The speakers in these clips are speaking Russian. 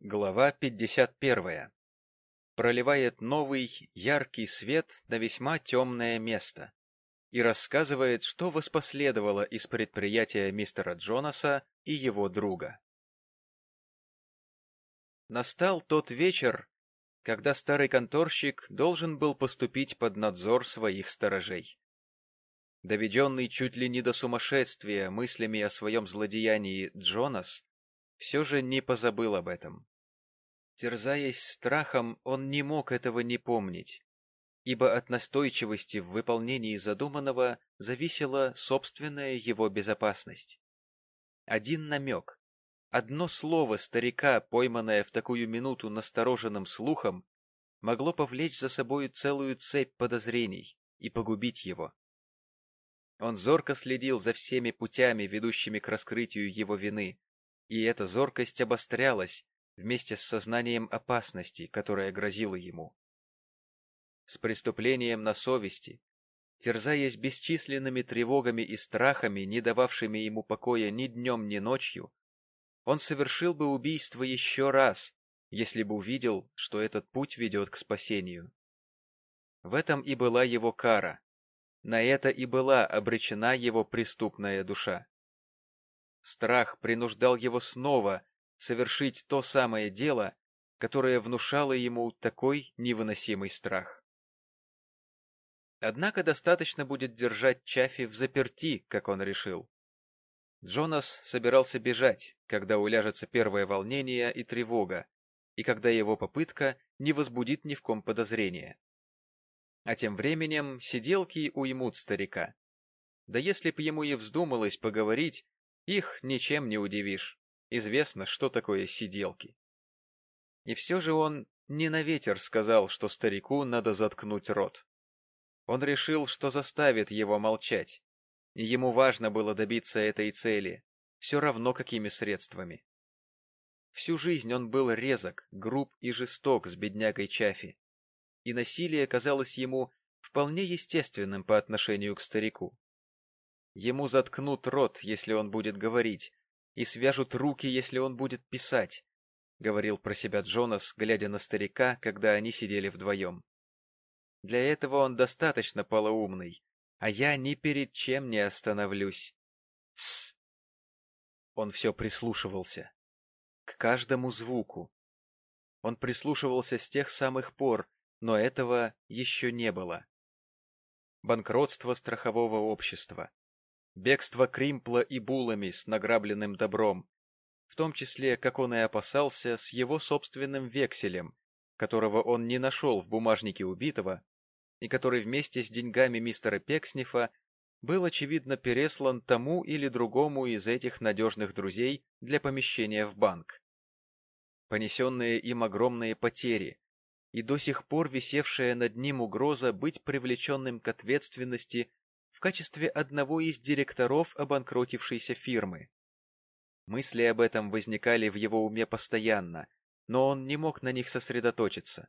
Глава 51. Проливает новый, яркий свет на весьма темное место и рассказывает, что воспоследовало из предприятия мистера Джонаса и его друга. Настал тот вечер, когда старый конторщик должен был поступить под надзор своих сторожей. Доведенный чуть ли не до сумасшествия мыслями о своем злодеянии Джонас все же не позабыл об этом. Терзаясь страхом, он не мог этого не помнить, ибо от настойчивости в выполнении задуманного зависела собственная его безопасность. Один намек, одно слово старика, пойманное в такую минуту настороженным слухом, могло повлечь за собою целую цепь подозрений и погубить его. Он зорко следил за всеми путями, ведущими к раскрытию его вины, и эта зоркость обострялась вместе с сознанием опасности, которая грозила ему. С преступлением на совести, терзаясь бесчисленными тревогами и страхами, не дававшими ему покоя ни днем, ни ночью, он совершил бы убийство еще раз, если бы увидел, что этот путь ведет к спасению. В этом и была его кара, на это и была обречена его преступная душа. Страх принуждал его снова совершить то самое дело, которое внушало ему такой невыносимый страх. Однако достаточно будет держать Чаффи в заперти, как он решил. Джонас собирался бежать, когда уляжется первое волнение и тревога, и когда его попытка не возбудит ни в ком подозрения. А тем временем сиделки уймут старика. Да если б ему и вздумалось поговорить, их ничем не удивишь. Известно, что такое сиделки. И все же он не на ветер сказал, что старику надо заткнуть рот. Он решил, что заставит его молчать. И ему важно было добиться этой цели, все равно какими средствами. Всю жизнь он был резок, груб и жесток с беднягой Чафи и насилие казалось ему вполне естественным по отношению к старику. Ему заткнут рот, если он будет говорить, и свяжут руки, если он будет писать, — говорил про себя Джонас, глядя на старика, когда они сидели вдвоем. Для этого он достаточно полоумный, а я ни перед чем не остановлюсь. Тсс! Он все прислушивался. К каждому звуку. Он прислушивался с тех самых пор, но этого еще не было. Банкротство страхового общества, бегство Кримпла и Булами с награбленным добром, в том числе, как он и опасался, с его собственным векселем, которого он не нашел в бумажнике убитого, и который вместе с деньгами мистера Пекснифа был, очевидно, переслан тому или другому из этих надежных друзей для помещения в банк. Понесенные им огромные потери, и до сих пор висевшая над ним угроза быть привлеченным к ответственности в качестве одного из директоров обанкротившейся фирмы. Мысли об этом возникали в его уме постоянно, но он не мог на них сосредоточиться.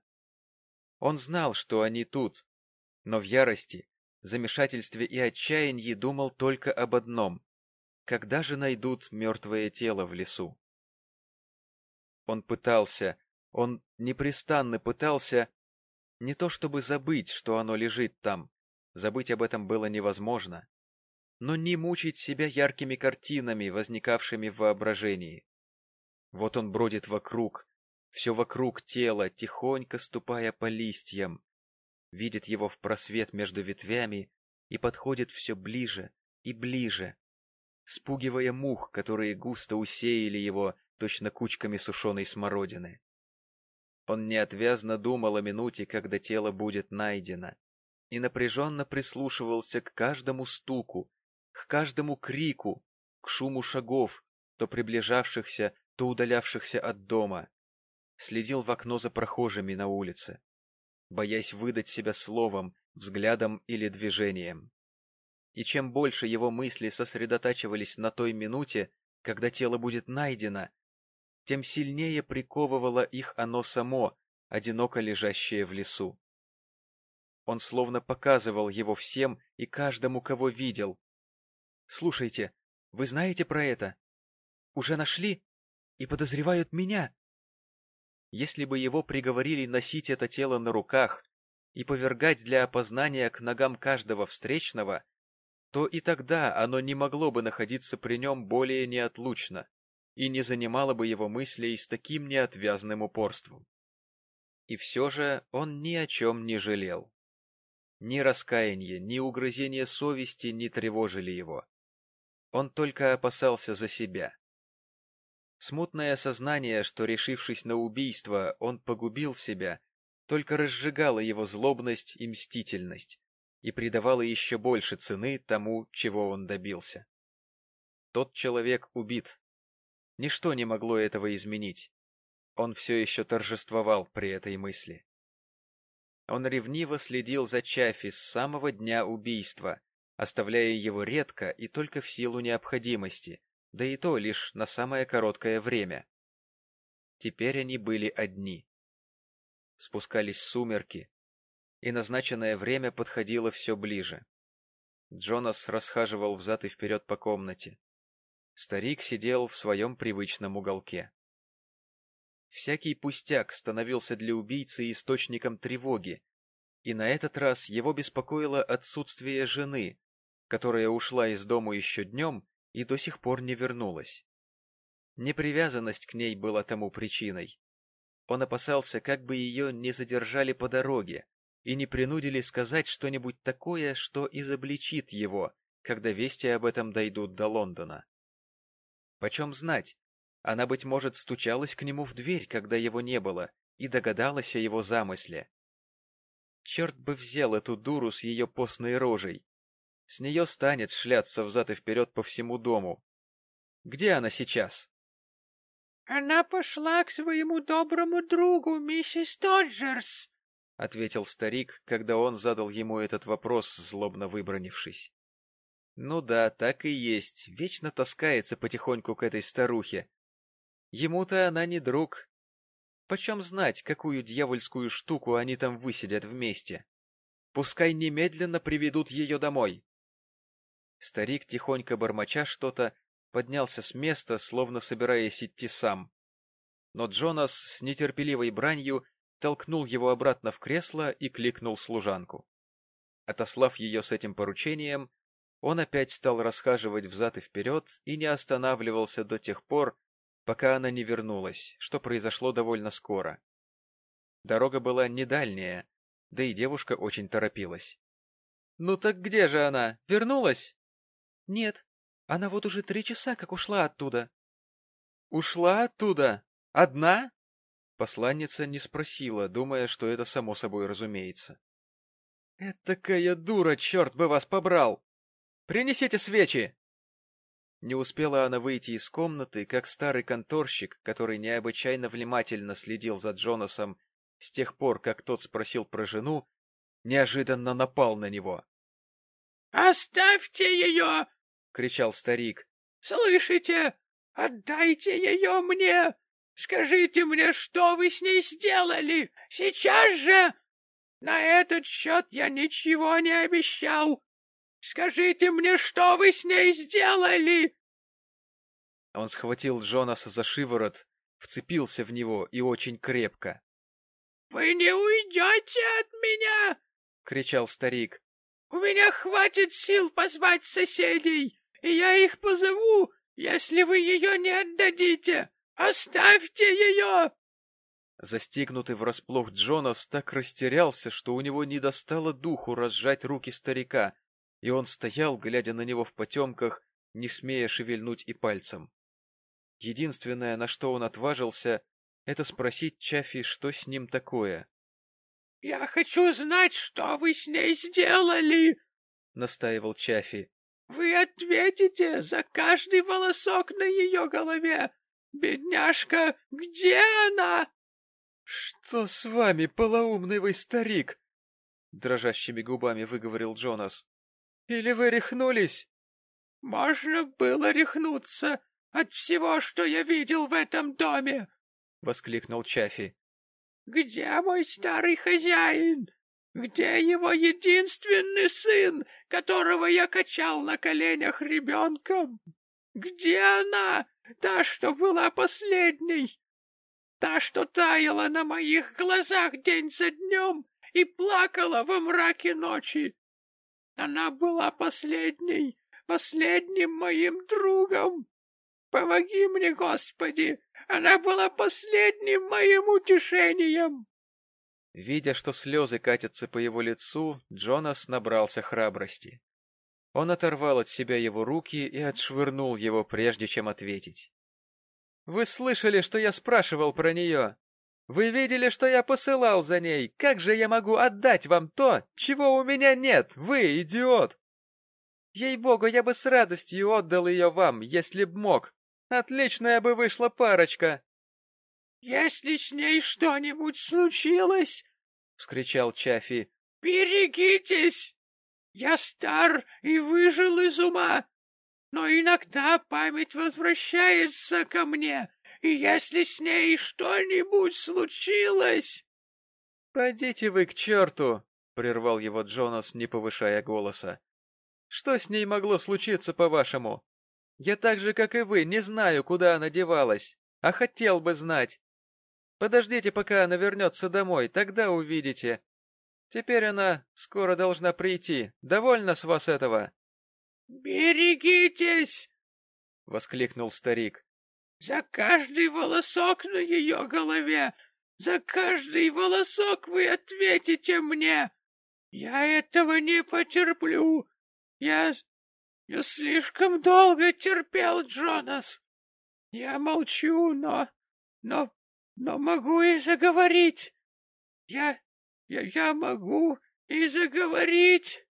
Он знал, что они тут, но в ярости, замешательстве и отчаянии думал только об одном — когда же найдут мертвое тело в лесу? Он пытался, он непрестанно пытался не то чтобы забыть, что оно лежит там, забыть об этом было невозможно, но не мучить себя яркими картинами, возникавшими в воображении. Вот он бродит вокруг, все вокруг тела, тихонько ступая по листьям, видит его в просвет между ветвями и подходит все ближе и ближе, спугивая мух, которые густо усеяли его точно кучками сушеной смородины. Он неотвязно думал о минуте, когда тело будет найдено, и напряженно прислушивался к каждому стуку, к каждому крику, к шуму шагов, то приближавшихся, то удалявшихся от дома. Следил в окно за прохожими на улице, боясь выдать себя словом, взглядом или движением. И чем больше его мысли сосредотачивались на той минуте, когда тело будет найдено, тем сильнее приковывало их оно само, одиноко лежащее в лесу. Он словно показывал его всем и каждому, кого видел. — Слушайте, вы знаете про это? Уже нашли? И подозревают меня? если бы его приговорили носить это тело на руках и повергать для опознания к ногам каждого встречного, то и тогда оно не могло бы находиться при нем более неотлучно и не занимало бы его мыслей с таким неотвязным упорством. И все же он ни о чем не жалел. Ни раскаяние, ни угрызение совести не тревожили его. Он только опасался за себя. Смутное сознание, что, решившись на убийство, он погубил себя, только разжигало его злобность и мстительность и придавало еще больше цены тому, чего он добился. Тот человек убит. Ничто не могло этого изменить. Он все еще торжествовал при этой мысли. Он ревниво следил за Чафи с самого дня убийства, оставляя его редко и только в силу необходимости, да и то лишь на самое короткое время. Теперь они были одни. Спускались сумерки, и назначенное время подходило все ближе. Джонас расхаживал взад и вперед по комнате. Старик сидел в своем привычном уголке. Всякий пустяк становился для убийцы источником тревоги, и на этот раз его беспокоило отсутствие жены, которая ушла из дому еще днем и до сих пор не вернулась. Непривязанность к ней была тому причиной. Он опасался, как бы ее не задержали по дороге и не принудили сказать что-нибудь такое, что изобличит его, когда вести об этом дойдут до Лондона. Почем знать, она, быть может, стучалась к нему в дверь, когда его не было, и догадалась о его замысле. Черт бы взял эту дуру с ее постной рожей. С нее станет шляться взад и вперед по всему дому. Где она сейчас? — Она пошла к своему доброму другу, миссис Тоджерс, — ответил старик, когда он задал ему этот вопрос, злобно выбронившись. Ну да, так и есть, вечно таскается потихоньку к этой старухе. Ему-то она не друг. Почем знать, какую дьявольскую штуку они там высидят вместе? Пускай немедленно приведут ее домой. Старик, тихонько бормоча что-то, поднялся с места, словно собираясь идти сам. Но Джонас с нетерпеливой бранью толкнул его обратно в кресло и кликнул служанку. Отослав ее с этим поручением, он опять стал расхаживать взад и вперед и не останавливался до тех пор, пока она не вернулась, что произошло довольно скоро. Дорога была не дальняя, да и девушка очень торопилась. — Ну так где же она? Вернулась? Нет, она вот уже три часа как ушла оттуда. Ушла оттуда? Одна? Посланница не спросила, думая, что это само собой разумеется. Этакая дура, черт бы вас побрал! Принесите свечи! Не успела она выйти из комнаты, как старый конторщик, который необычайно внимательно следил за Джонасом с тех пор, как тот спросил про жену, неожиданно напал на него. — Оставьте ее! — кричал старик. — Слышите? Отдайте ее мне! Скажите мне, что вы с ней сделали? Сейчас же! На этот счет я ничего не обещал. Скажите мне, что вы с ней сделали? Он схватил Джонаса за шиворот, вцепился в него и очень крепко. — Вы не уйдете от меня! — кричал старик. — У меня хватит сил позвать соседей и я их позову, если вы ее не отдадите. Оставьте ее!» Застигнутый врасплох Джонас так растерялся, что у него не достало духу разжать руки старика, и он стоял, глядя на него в потемках, не смея шевельнуть и пальцем. Единственное, на что он отважился, это спросить Чафи, что с ним такое. — Я хочу знать, что вы с ней сделали! — настаивал Чафи. Вы ответите за каждый волосок на ее голове. Бедняжка, где она? — Что с вами, полоумный вы старик? — дрожащими губами выговорил Джонас. — Или вы рехнулись? — Можно было рехнуться от всего, что я видел в этом доме! — воскликнул Чафи. — Где мой старый хозяин? Где его единственный сын, которого я качал на коленях ребенком? Где она, та, что была последней? та, что таяла на моих глазах день за днем и плакала во мраке ночи. Она была последней, последним моим другом. Помоги мне, Господи! Она была последним моим утешением!» Видя, что слезы катятся по его лицу, Джонас набрался храбрости. Он оторвал от себя его руки и отшвырнул его, прежде чем ответить. — Вы слышали, что я спрашивал про нее? Вы видели, что я посылал за ней? Как же я могу отдать вам то, чего у меня нет? Вы идиот! Ей-богу, я бы с радостью отдал ее вам, если б мог. Отличная бы вышла парочка. — Если с ней что-нибудь случилось, — вскричал Чафи, — берегитесь! Я стар и выжил из ума, но иногда память возвращается ко мне, и если с ней что-нибудь случилось... — Пойдите вы к черту! — прервал его Джонас, не повышая голоса. — Что с ней могло случиться, по-вашему? Я так же, как и вы, не знаю, куда она девалась, а хотел бы знать. Подождите, пока она вернется домой, тогда увидите. Теперь она скоро должна прийти. Довольно с вас этого? — Берегитесь! — воскликнул старик. — За каждый волосок на ее голове, за каждый волосок вы ответите мне. Я этого не потерплю. Я я слишком долго терпел, Джонас. Я молчу, но... но... но могу и заговорить. Я... я... я могу и заговорить.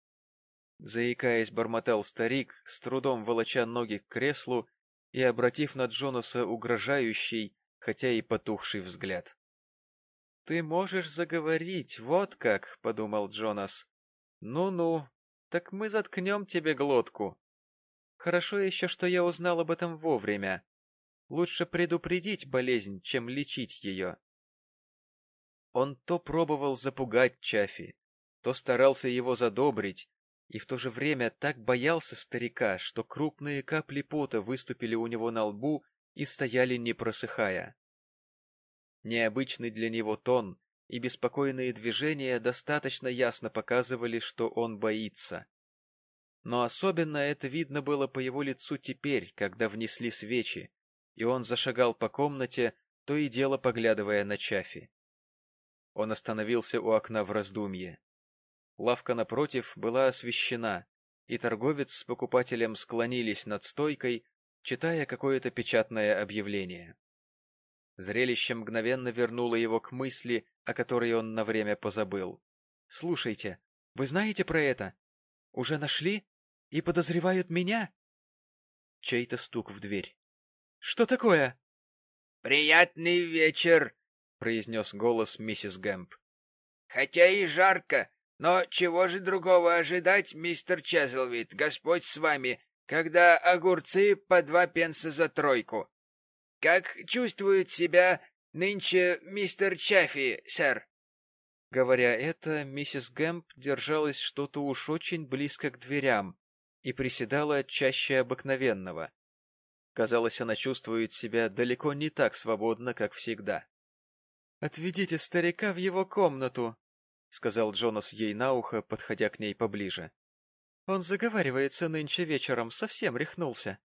Заикаясь, бормотал старик, с трудом волоча ноги к креслу и обратив на Джонаса угрожающий, хотя и потухший взгляд. — Ты можешь заговорить, вот как, — подумал Джонас. Ну — Ну-ну, так мы заткнем тебе глотку. Хорошо еще, что я узнал об этом вовремя. Лучше предупредить болезнь, чем лечить ее. Он то пробовал запугать Чафи, то старался его задобрить, и в то же время так боялся старика, что крупные капли пота выступили у него на лбу и стояли не просыхая. Необычный для него тон и беспокойные движения достаточно ясно показывали, что он боится. Но особенно это видно было по его лицу теперь, когда внесли свечи, и он зашагал по комнате, то и дело поглядывая на Чафи. Он остановился у окна в раздумье. Лавка напротив была освещена, и торговец с покупателем склонились над стойкой, читая какое-то печатное объявление. Зрелище мгновенно вернуло его к мысли, о которой он на время позабыл. — Слушайте, вы знаете про это? Уже нашли? И подозревают меня? Чей-то стук в дверь. — Что такое? — Приятный вечер, — произнес голос миссис Гэмп. — Хотя и жарко, но чего же другого ожидать, мистер Чезлвид, Господь с вами, когда огурцы по два пенса за тройку. Как чувствует себя нынче мистер Чаффи, сэр? Говоря это, миссис Гэмп держалась что-то уж очень близко к дверям и приседала чаще обыкновенного. Казалось, она чувствует себя далеко не так свободно, как всегда. — Отведите старика в его комнату, — сказал Джонас ей на ухо, подходя к ней поближе. — Он заговаривается нынче вечером, совсем рехнулся.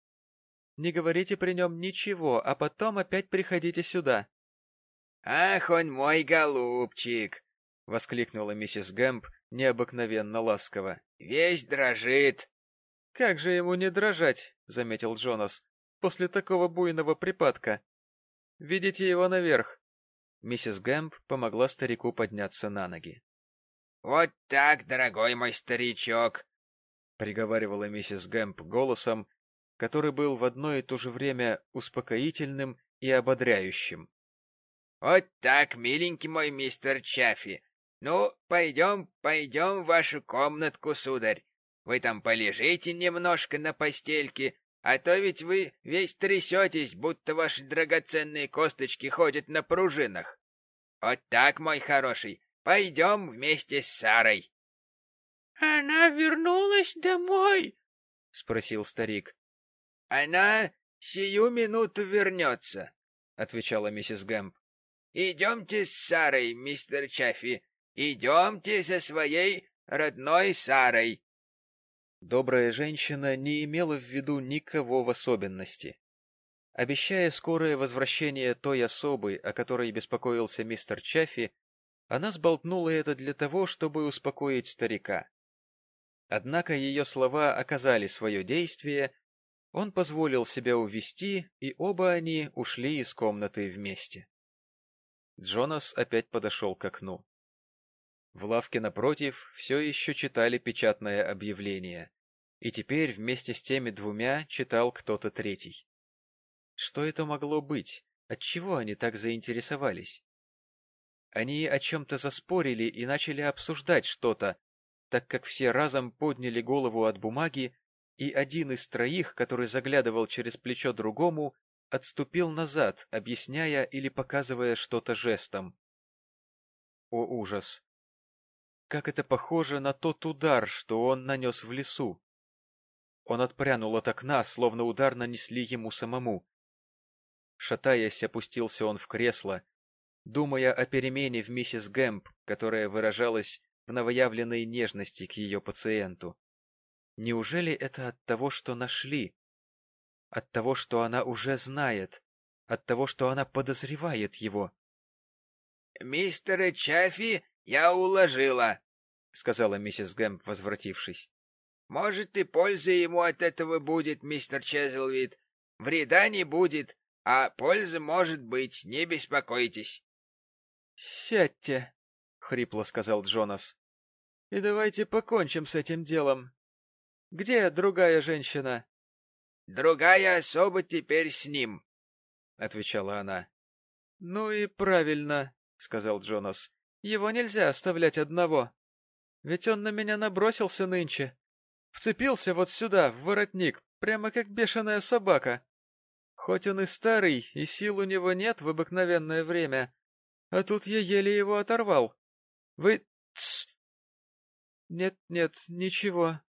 Не говорите при нем ничего, а потом опять приходите сюда. — Ах, он мой голубчик! — воскликнула миссис Гэмп необыкновенно ласково. — Весь дрожит. — Как же ему не дрожать, — заметил Джонас, — после такого буйного припадка. — Видите его наверх. Миссис Гэмп помогла старику подняться на ноги. — Вот так, дорогой мой старичок, — приговаривала миссис Гэмп голосом, который был в одно и то же время успокоительным и ободряющим. — Вот так, миленький мой мистер Чаффи, ну, пойдем, пойдем в вашу комнатку, сударь. Вы там полежите немножко на постельке, а то ведь вы весь трясетесь, будто ваши драгоценные косточки ходят на пружинах. Вот так, мой хороший, пойдем вместе с Сарой. — Она вернулась домой? — спросил старик. — Она сию минуту вернется, — отвечала миссис Гэмп. Идемте с Сарой, мистер Чаффи. Идемте со своей родной Сарой. Добрая женщина не имела в виду никого в особенности. Обещая скорое возвращение той особы, о которой беспокоился мистер Чаффи, она сболтнула это для того, чтобы успокоить старика. Однако ее слова оказали свое действие, он позволил себя увести, и оба они ушли из комнаты вместе. Джонас опять подошел к окну. В лавке напротив все еще читали печатное объявление, и теперь вместе с теми двумя читал кто-то третий. Что это могло быть? Отчего они так заинтересовались? Они о чем-то заспорили и начали обсуждать что-то, так как все разом подняли голову от бумаги, и один из троих, который заглядывал через плечо другому, отступил назад, объясняя или показывая что-то жестом. О ужас! Как это похоже на тот удар, что он нанес в лесу! Он отпрянул от окна, словно удар нанесли ему самому. Шатаясь, опустился он в кресло, думая о перемене в миссис Гэмп, которая выражалась в новоявленной нежности к ее пациенту. Неужели это от того, что нашли? От того, что она уже знает? От того, что она подозревает его? — Мистера Чаффи я уложила, — сказала миссис Гэмп, возвратившись. — Может, и польза ему от этого будет, мистер Чезлвид. Вреда не будет, а польза может быть, не беспокойтесь. — Сядьте, — хрипло сказал Джонас. — И давайте покончим с этим делом. Где другая женщина? — Другая особа теперь с ним, — отвечала она. — Ну и правильно, — сказал Джонас. — Его нельзя оставлять одного. Ведь он на меня набросился нынче. Вцепился вот сюда, в воротник, прямо как бешеная собака. Хоть он и старый, и сил у него нет в обыкновенное время, а тут я еле его оторвал. Вы... Тс! Нет, нет, ничего.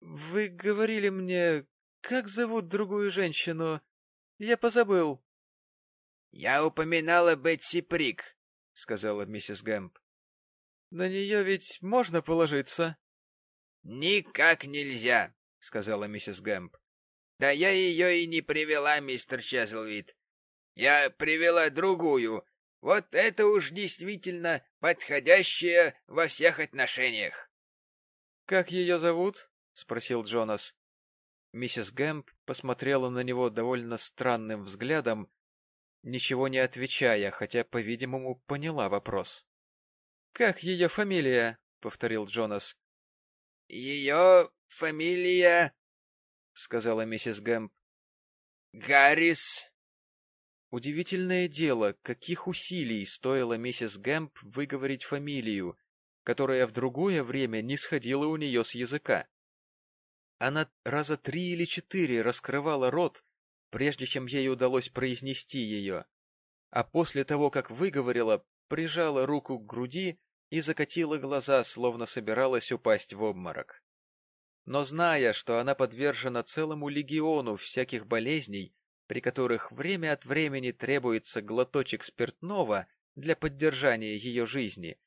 Вы говорили мне, как зовут другую женщину? Я позабыл. — Я упоминала Бетси Прик, — сказала миссис Гэмп. — На нее ведь можно положиться? — Никак нельзя, — сказала миссис Гэмп. — Да я ее и не привела, мистер Чезлвид. Я привела другую, вот это уж действительно подходящее во всех отношениях. — Как ее зовут? — спросил Джонас. Миссис Гэмп посмотрела на него довольно странным взглядом, ничего не отвечая, хотя, по-видимому, поняла вопрос. — Как ее фамилия? — повторил Джонас. — Ее фамилия, — сказала миссис Гэмп, — Гаррис. Удивительное дело, каких усилий стоило миссис Гэмп выговорить фамилию, которая в другое время не сходила у нее с языка. Она раза три или четыре раскрывала рот, прежде чем ей удалось произнести ее, а после того, как выговорила, прижала руку к груди и закатила глаза, словно собиралась упасть в обморок. Но зная, что она подвержена целому легиону всяких болезней, при которых время от времени требуется глоточек спиртного для поддержания ее жизни,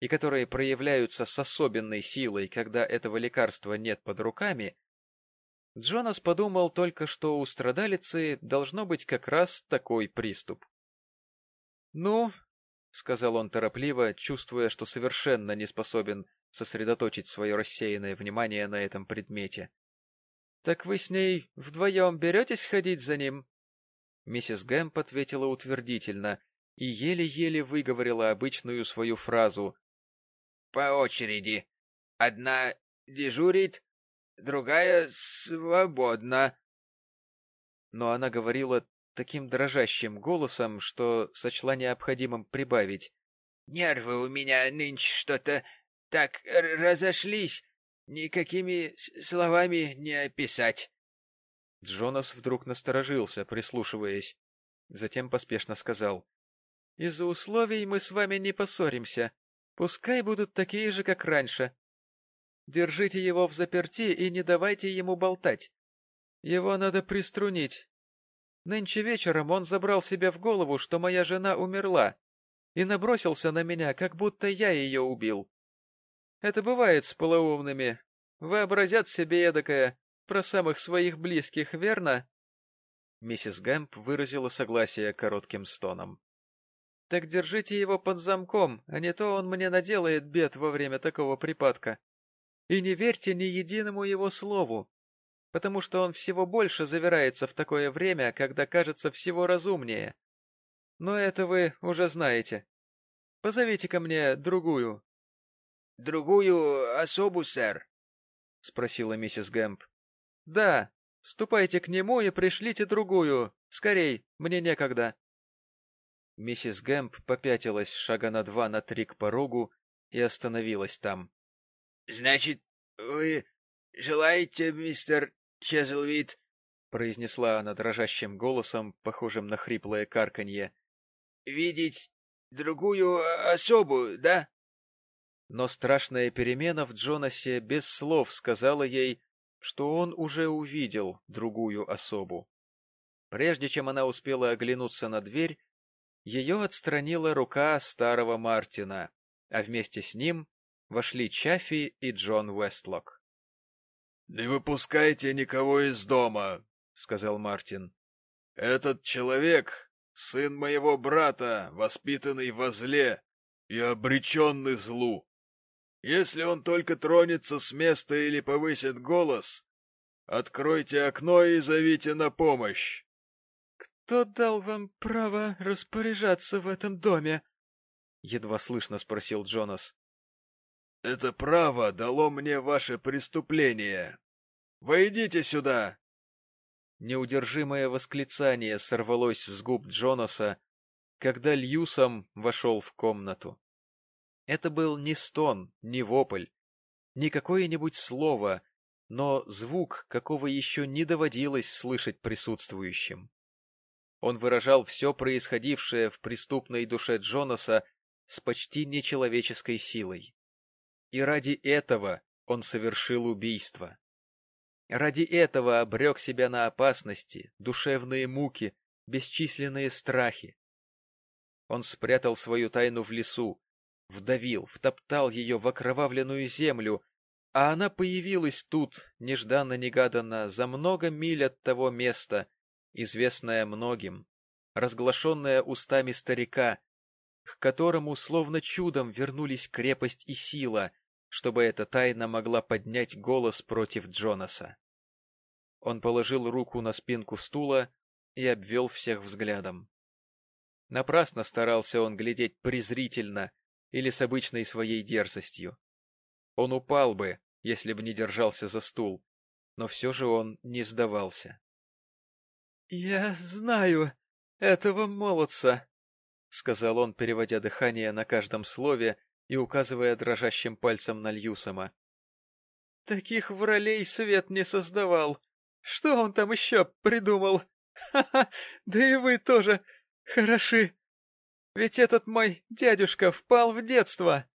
и которые проявляются с особенной силой, когда этого лекарства нет под руками, Джонас подумал только, что у страдалицы должно быть как раз такой приступ. — Ну, — сказал он торопливо, чувствуя, что совершенно не способен сосредоточить свое рассеянное внимание на этом предмете. Так вы с ней вдвоем беретесь ходить за ним? Миссис Гэмп ответила утвердительно и еле-еле выговорила обычную свою фразу. — По очереди. Одна дежурит, другая свободна. Но она говорила таким дрожащим голосом, что сочла необходимым прибавить. — Нервы у меня нынче что-то так разошлись, Никакими словами не описать. Джонас вдруг насторожился, прислушиваясь. Затем поспешно сказал. — Из-за условий мы с вами не поссоримся. Пускай будут такие же, как раньше. Держите его в заперти и не давайте ему болтать. Его надо приструнить. Нынче вечером он забрал себе в голову, что моя жена умерла, и набросился на меня, как будто я ее убил. Это бывает с полоумными. Вообразят себе эдакое про самых своих близких, верно? Миссис Гэмп выразила согласие коротким стоном. — Так держите его под замком, а не то он мне наделает бед во время такого припадка. И не верьте ни единому его слову, потому что он всего больше завирается в такое время, когда кажется всего разумнее. Но это вы уже знаете. Позовите ко мне другую. — Другую особу, сэр? — спросила миссис Гэмп. — Да, Ступайте к нему и пришлите другую. Скорей, мне некогда. Миссис Гэмп попятилась шага на два на три к порогу и остановилась там. — Значит, вы желаете, мистер Чезлвид, — произнесла она дрожащим голосом, похожим на хриплое карканье, — видеть другую особу, да? Но страшная перемена в Джонасе без слов сказала ей, что он уже увидел другую особу. Прежде чем она успела оглянуться на дверь, ее отстранила рука старого Мартина, а вместе с ним вошли Чаффи и Джон Уэстлок. — Не выпускайте никого из дома, — сказал Мартин. — Этот человек — сын моего брата, воспитанный во зле и обреченный злу. Если он только тронется с места или повысит голос, откройте окно и зовите на помощь. — Кто дал вам право распоряжаться в этом доме? — едва слышно спросил Джонас. — Это право дало мне ваше преступление. Войдите сюда! Неудержимое восклицание сорвалось с губ Джонаса, когда Льюсом вошел в комнату. Это был не стон, не вопль, не какое-нибудь слово, но звук, какого еще не доводилось слышать присутствующим. Он выражал все происходившее в преступной душе Джонаса с почти нечеловеческой силой. И ради этого он совершил убийство. Ради этого обрек себя на опасности, душевные муки, бесчисленные страхи. Он спрятал свою тайну в лесу, вдавил, втоптал ее в окровавленную землю, а она появилась тут, нежданно-негаданно, за много миль от того места, известная многим, разглашенная устами старика, к которому словно чудом вернулись крепость и сила, чтобы эта тайна могла поднять голос против Джонаса. Он положил руку на спинку стула и обвел всех взглядом. Напрасно старался он глядеть презрительно или с обычной своей дерзостью. Он упал бы, если бы не держался за стул, но все же он не сдавался. — Я знаю этого молодца, — сказал он, переводя дыхание на каждом слове и указывая дрожащим пальцем на Льюсома. — Таких вралей свет не создавал. Что он там еще придумал? Ха-ха, да и вы тоже хороши. Ведь этот мой дядюшка впал в детство.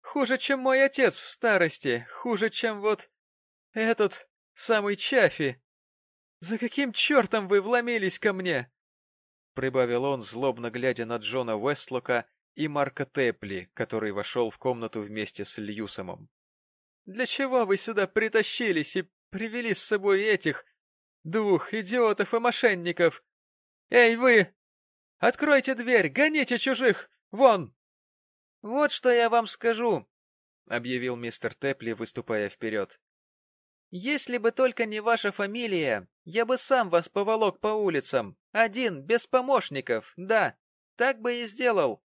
Хуже, чем мой отец в старости, хуже, чем вот этот самый Чафи. За каким чертом вы вломились ко мне? Прибавил он, злобно глядя на Джона Уэстлока и Марка Тепли, который вошел в комнату вместе с Льюсомом. Для чего вы сюда притащились и привели с собой этих двух идиотов и мошенников? Эй, вы! Откройте дверь, гоните чужих! Вон!» «Вот что я вам скажу», — объявил мистер Тепли, выступая вперед. «Если бы только не ваша фамилия, я бы сам вас поволок по улицам, один, без помощников, да, так бы и сделал.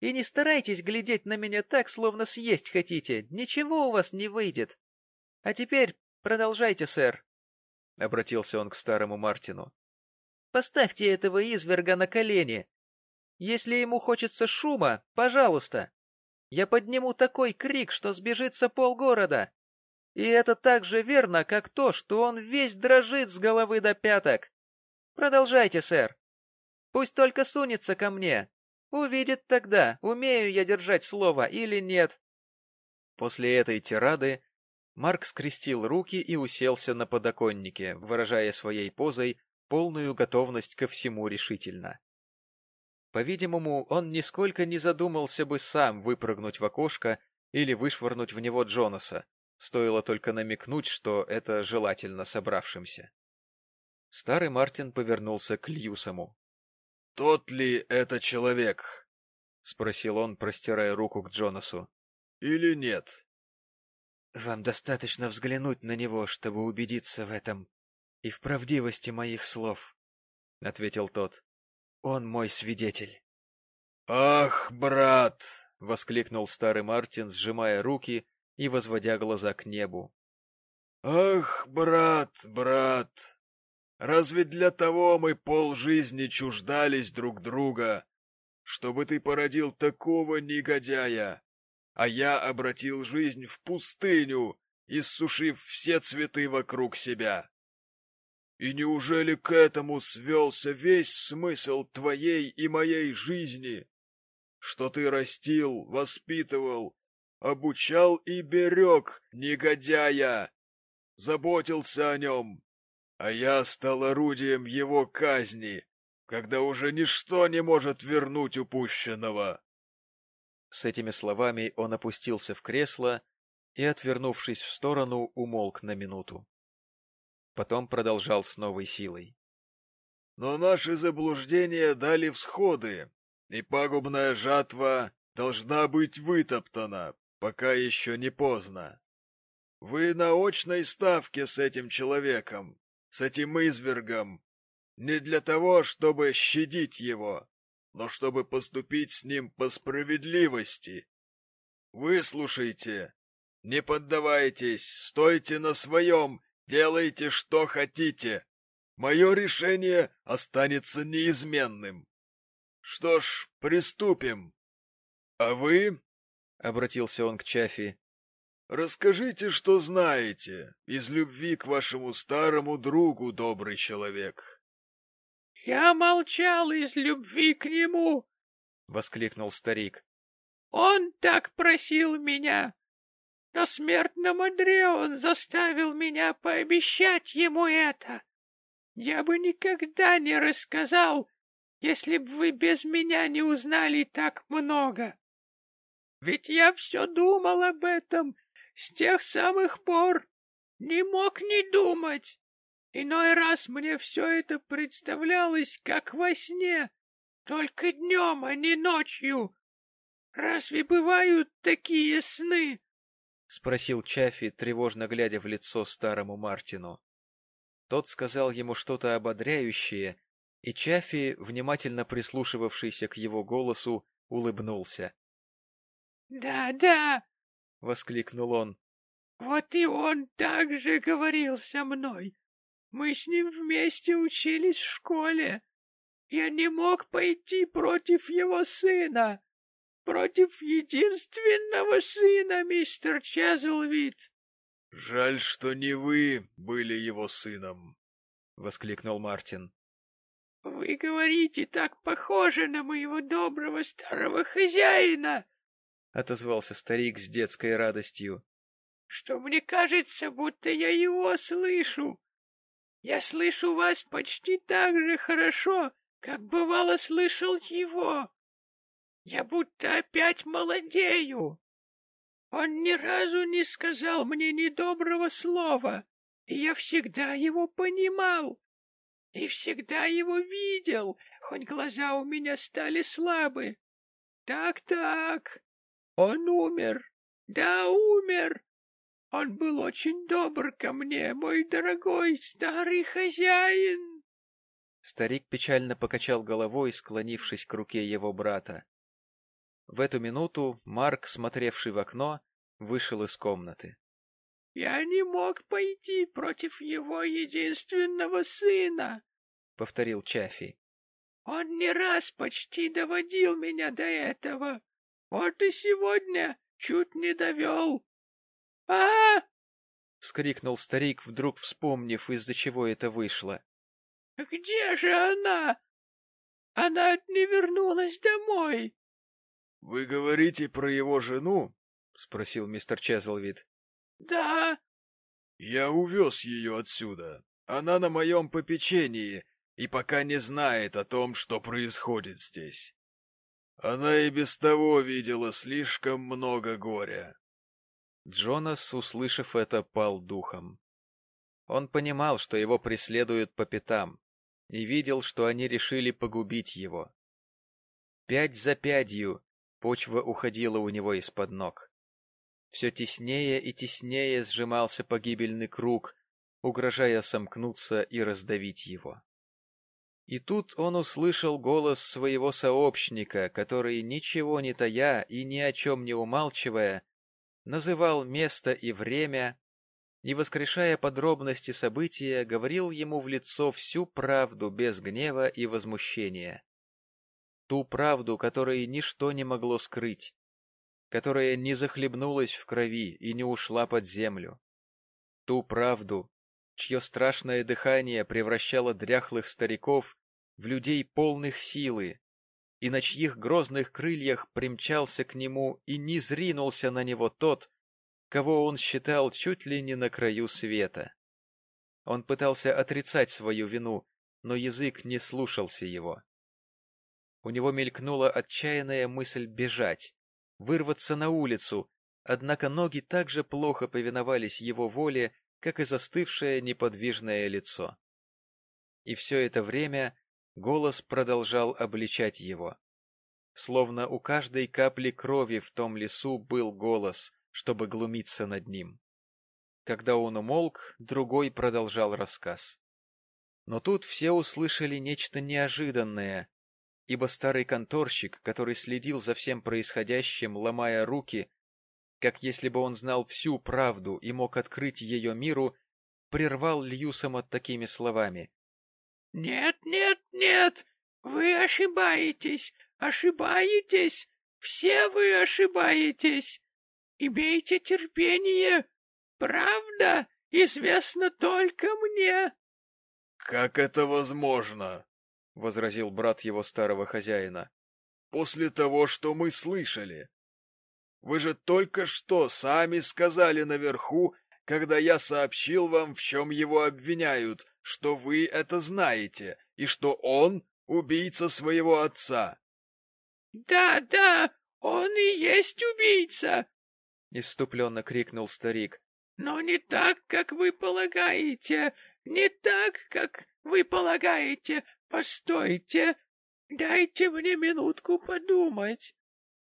И не старайтесь глядеть на меня так, словно съесть хотите, ничего у вас не выйдет. А теперь продолжайте, сэр», — обратился он к старому Мартину. Поставьте этого изверга на колени. Если ему хочется шума, пожалуйста. Я подниму такой крик, что сбежится полгорода. И это так же верно, как то, что он весь дрожит с головы до пяток. Продолжайте, сэр. Пусть только сунется ко мне. Увидит тогда, умею я держать слово или нет. После этой тирады Марк скрестил руки и уселся на подоконнике, выражая своей позой полную готовность ко всему решительно. По-видимому, он нисколько не задумался бы сам выпрыгнуть в окошко или вышвырнуть в него Джонаса, стоило только намекнуть, что это желательно собравшимся. Старый Мартин повернулся к Льюсому. — Тот ли это человек? — спросил он, простирая руку к Джонасу. — Или нет? — Вам достаточно взглянуть на него, чтобы убедиться в этом и в правдивости моих слов, — ответил тот. — Он мой свидетель. — Ах, брат! — воскликнул старый Мартин, сжимая руки и возводя глаза к небу. — Ах, брат, брат! Разве для того мы полжизни чуждались друг друга, чтобы ты породил такого негодяя, а я обратил жизнь в пустыню, иссушив все цветы вокруг себя? И неужели к этому свелся весь смысл твоей и моей жизни? Что ты растил, воспитывал, обучал и берег негодяя, заботился о нем, а я стал орудием его казни, когда уже ничто не может вернуть упущенного. С этими словами он опустился в кресло и, отвернувшись в сторону, умолк на минуту. Потом продолжал с новой силой. Но наши заблуждения дали всходы, и пагубная жатва должна быть вытоптана, пока еще не поздно. Вы на очной ставке с этим человеком, с этим извергом, не для того, чтобы щадить его, но чтобы поступить с ним по справедливости. Выслушайте, не поддавайтесь, стойте на своем, делайте, что хотите. Мое решение останется неизменным. Что ж, приступим. А вы, — обратился он к Чафи, Расскажите, что знаете, из любви к вашему старому другу, добрый человек. — Я молчал из любви к нему, — воскликнул старик. — Он так просил меня. На смертном одре он заставил меня пообещать ему это. Я бы никогда не рассказал, если бы вы без меня не узнали так много. Ведь я все думал об этом с тех самых пор не мог не думать. Иной раз мне все это представлялось, как во сне, только днем, а не ночью. Разве бывают такие сны? — спросил Чаффи, тревожно глядя в лицо старому Мартину. Тот сказал ему что-то ободряющее, и Чаффи, внимательно прислушивавшийся к его голосу, улыбнулся. «Да, — Да-да, — воскликнул он. — Вот и он так же говорил со мной. Мы с ним вместе учились в школе. Я не мог пойти против его сына, против единственного сына, мистер Чезлвид. — Жаль, что не вы были его сыном, — воскликнул Мартин. — Вы говорите так похоже на моего доброго старого хозяина, — отозвался старик с детской радостью. — Что мне кажется, будто я его слышу. Я слышу вас почти так же хорошо, как бывало слышал его. Я будто опять молодею. Он ни разу не сказал мне ни доброго слова, и я всегда его понимал. И всегда его видел, хоть глаза у меня стали слабы. Так-так, он умер. Да, умер. Он был очень добр ко мне, мой дорогой старый хозяин. Старик печально покачал головой, склонившись к руке его брата. В эту минуту Марк, смотревший в окно, вышел из комнаты. — Я не мог пойти против его единственного сына, — повторил Чаффи. — Он не раз почти доводил меня до этого. Вот и сегодня чуть не довел. а, -а, вскрикнул старик, вдруг вспомнив, из-за чего это вышло. — Где же она? Она не вернулась домой. — Вы говорите про его жену? — спросил мистер Чезлвид. — Да. — Я увез ее отсюда. Она на моем попечении, и пока не знает о том, что происходит здесь. Она и без того видела слишком много горя. Джонас, услышав это, пал духом. Он понимал, что его преследуют по пятам, и видел, что они решили погубить его. Пять за пятью почва уходила у него из-под ног. Все теснее и теснее сжимался погибельный круг, угрожая сомкнуться и раздавить его. И тут он услышал голос своего сообщника, который, ничего не тая и ни о чем не умалчивая, называл место и время, и, воскрешая подробности события, говорил ему в лицо всю правду без гнева и возмущения. Ту правду, которой ничто не могло скрыть, которая не захлебнулась в крови и не ушла под землю. Ту правду, чье страшное дыхание превращало дряхлых стариков в людей полных силы, и на чьих грозных крыльях примчался к нему и не зринулся на него тот, кого он считал чуть ли не на краю света. Он пытался отрицать свою вину, но язык не слушался его. У него мелькнула отчаянная мысль бежать, вырваться на улицу, однако ноги так же плохо повиновались его воле, как и застывшее неподвижное лицо. И все это время Голос продолжал обличать его. Словно у каждой капли крови в том лесу был голос, чтобы глумиться над ним. Когда он умолк, другой продолжал рассказ. Но тут все услышали нечто неожиданное, ибо старый конторщик, который следил за всем происходящим, ломая руки, как если бы он знал всю правду и мог открыть ее миру, прервал Льюсома такими словами. «Нет, нет, нет, вы ошибаетесь, ошибаетесь, все вы ошибаетесь. Имейте терпение, правда известна только мне». «Как это возможно?» — возразил брат его старого хозяина. «После того, что мы слышали. Вы же только что сами сказали наверху, когда я сообщил вам, в чем его обвиняют, что вы это знаете и что он убийца своего отца. — Да, да, он и есть убийца! — иступленно крикнул старик. — Но не так, как вы полагаете, не так, как вы полагаете. Постойте, дайте мне минутку подумать.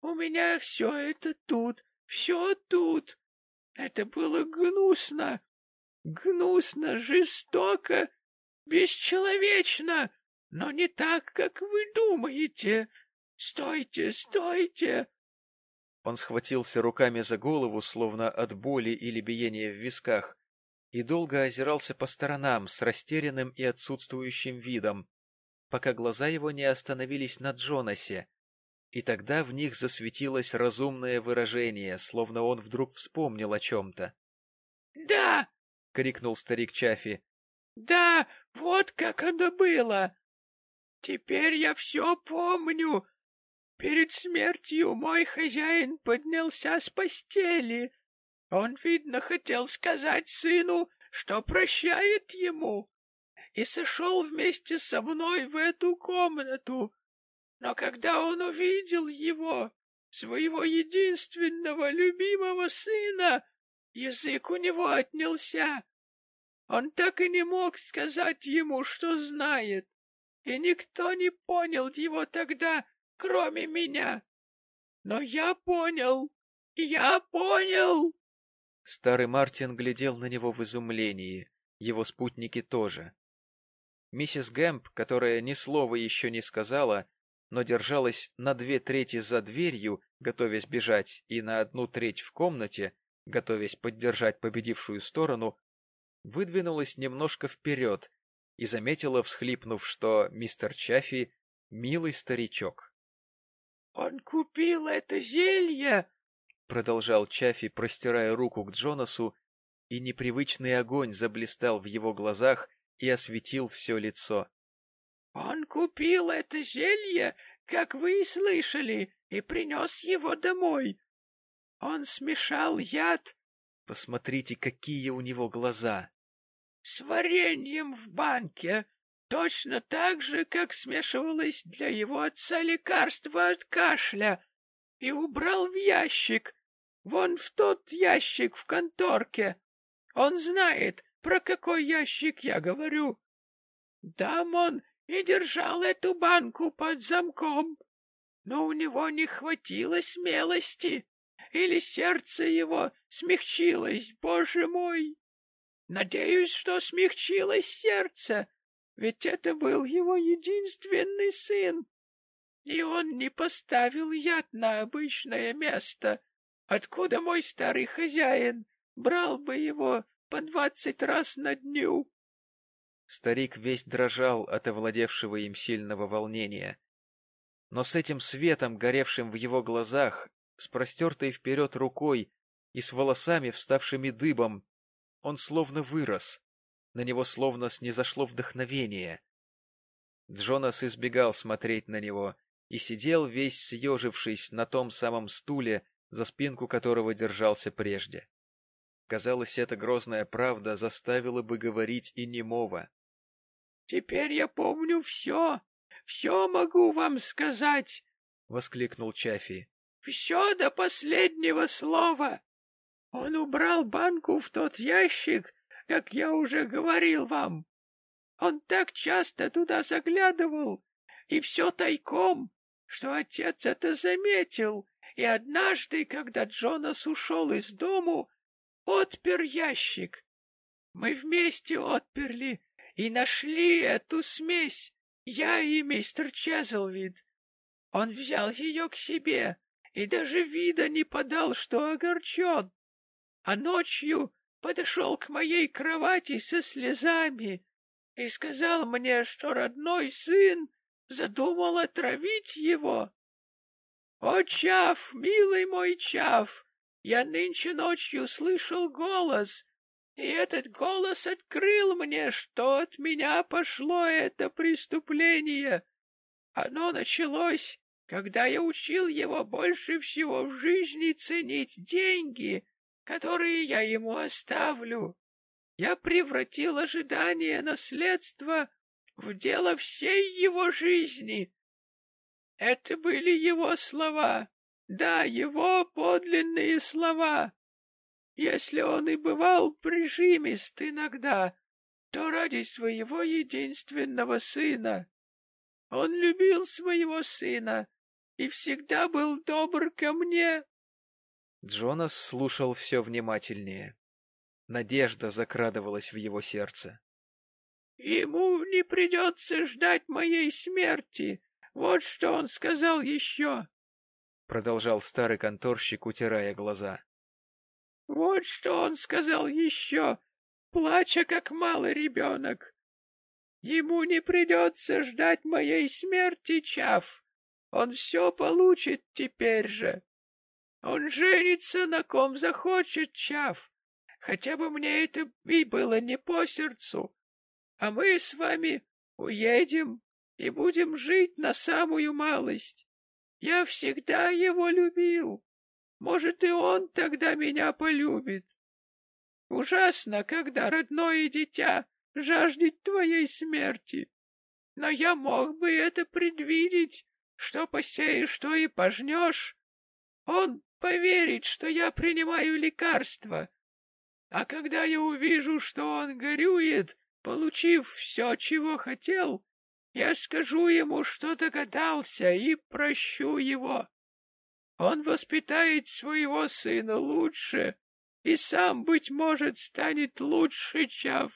У меня все это тут, все тут. Это было гнусно, Гнусно, жестоко, бесчеловечно, но не так, как вы думаете. Стойте, стойте!» Он схватился руками за голову, словно от боли или биения в висках, и долго озирался по сторонам с растерянным и отсутствующим видом, пока глаза его не остановились на Джонасе, и тогда в них засветилось разумное выражение, словно он вдруг вспомнил о чем-то. — Да, — крикнул старик Чафи. — Да, вот как оно было. Теперь я все помню. Перед смертью мой хозяин поднялся с постели. Он, видно, хотел сказать сыну, что прощает ему, и сошел вместе со мной в эту комнату. Но когда он увидел его, своего единственного любимого сына, Язык у него отнялся. Он так и не мог сказать ему, что знает, и никто не понял его тогда, кроме меня. Но я понял, я понял. Старый Мартин глядел на него в изумлении, его спутники тоже. Миссис Гэмп, которая ни слова еще не сказала, но держалась на две трети за дверью, готовясь бежать, и на одну треть в комнате, готовясь поддержать победившую сторону, выдвинулась немножко вперед и заметила, всхлипнув, что мистер Чаффи — милый старичок. — Он купил это зелье! — продолжал Чаффи, простирая руку к Джонасу, и непривычный огонь заблистал в его глазах и осветил все лицо. — Он купил это зелье, как вы и слышали, и принес его домой. Он смешал яд... Посмотрите, какие у него глаза! С вареньем в банке. точно так же, как смешивалось для его отца лекарство от кашля, и убрал в ящик, вон в тот ящик в конторке. Он знает, про какой ящик я говорю. Там он и держал эту банку под замком, но у него не хватило смелости, или сердце его смягчилось, боже мой. Надеюсь, что смягчилось сердце, ведь это был его единственный сын. И он не поставил яд на обычное место, откуда мой старый хозяин брал бы его по двадцать раз на дню. Старик весь дрожал от овладевшего им сильного волнения. Но с этим светом, горевшим в его глазах, с простертой вперед рукой и с волосами, вставшими дыбом, он словно вырос, на него словно снизошло вдохновение. Джонас избегал смотреть на него и сидел весь съежившись на том самом стуле, за спинку которого держался прежде. Казалось, эта грозная правда заставила бы говорить и немого. — Теперь я помню все, все могу вам сказать! — воскликнул Чафи. — Все до последнего слова! Он убрал банку в тот ящик, как я уже говорил вам. Он так часто туда заглядывал, и все тайком, что отец это заметил, и однажды, когда Джонас ушел из дому, отпер ящик. Мы вместе отперли и нашли эту смесь, я и мистер Чезлвид. Он взял ее к себе и даже вида не подал, что огорчен а ночью подошел к моей кровати со слезами и сказал мне, что родной сын задумал отравить его. О, Чав, милый мой Чав, я нынче ночью слышал голос, и этот голос открыл мне, что от меня пошло это преступление. Оно началось, когда я учил его больше всего в жизни ценить деньги которые я ему оставлю. Я превратил ожидание наследства в дело всей его жизни. Это были его слова, да, его подлинные слова. Если он и бывал прижимист иногда, то ради своего единственного сына. Он любил своего сына и всегда был добр ко мне. Джонас слушал все внимательнее. Надежда закрадывалась в его сердце. — Ему не придется ждать моей смерти. Вот что он сказал еще. — продолжал старый конторщик, утирая глаза. — Вот что он сказал еще, плача, как малый ребенок. Ему не придется ждать моей смерти, Чав. Он все получит теперь же. Он женится на ком захочет, Чав. Хотя бы мне это и было не по сердцу. А мы с вами уедем и будем жить на самую малость. Я всегда его любил. Может, и он тогда меня полюбит. Ужасно, когда родное дитя жаждет твоей смерти. Но я мог бы это предвидеть, что посеешь, что и пожнешь. Он поверить, что я принимаю лекарства. А когда я увижу, что он горюет, получив все, чего хотел, я скажу ему, что догадался, и прощу его. Он воспитает своего сына лучше и сам, быть может, станет лучше, Чав.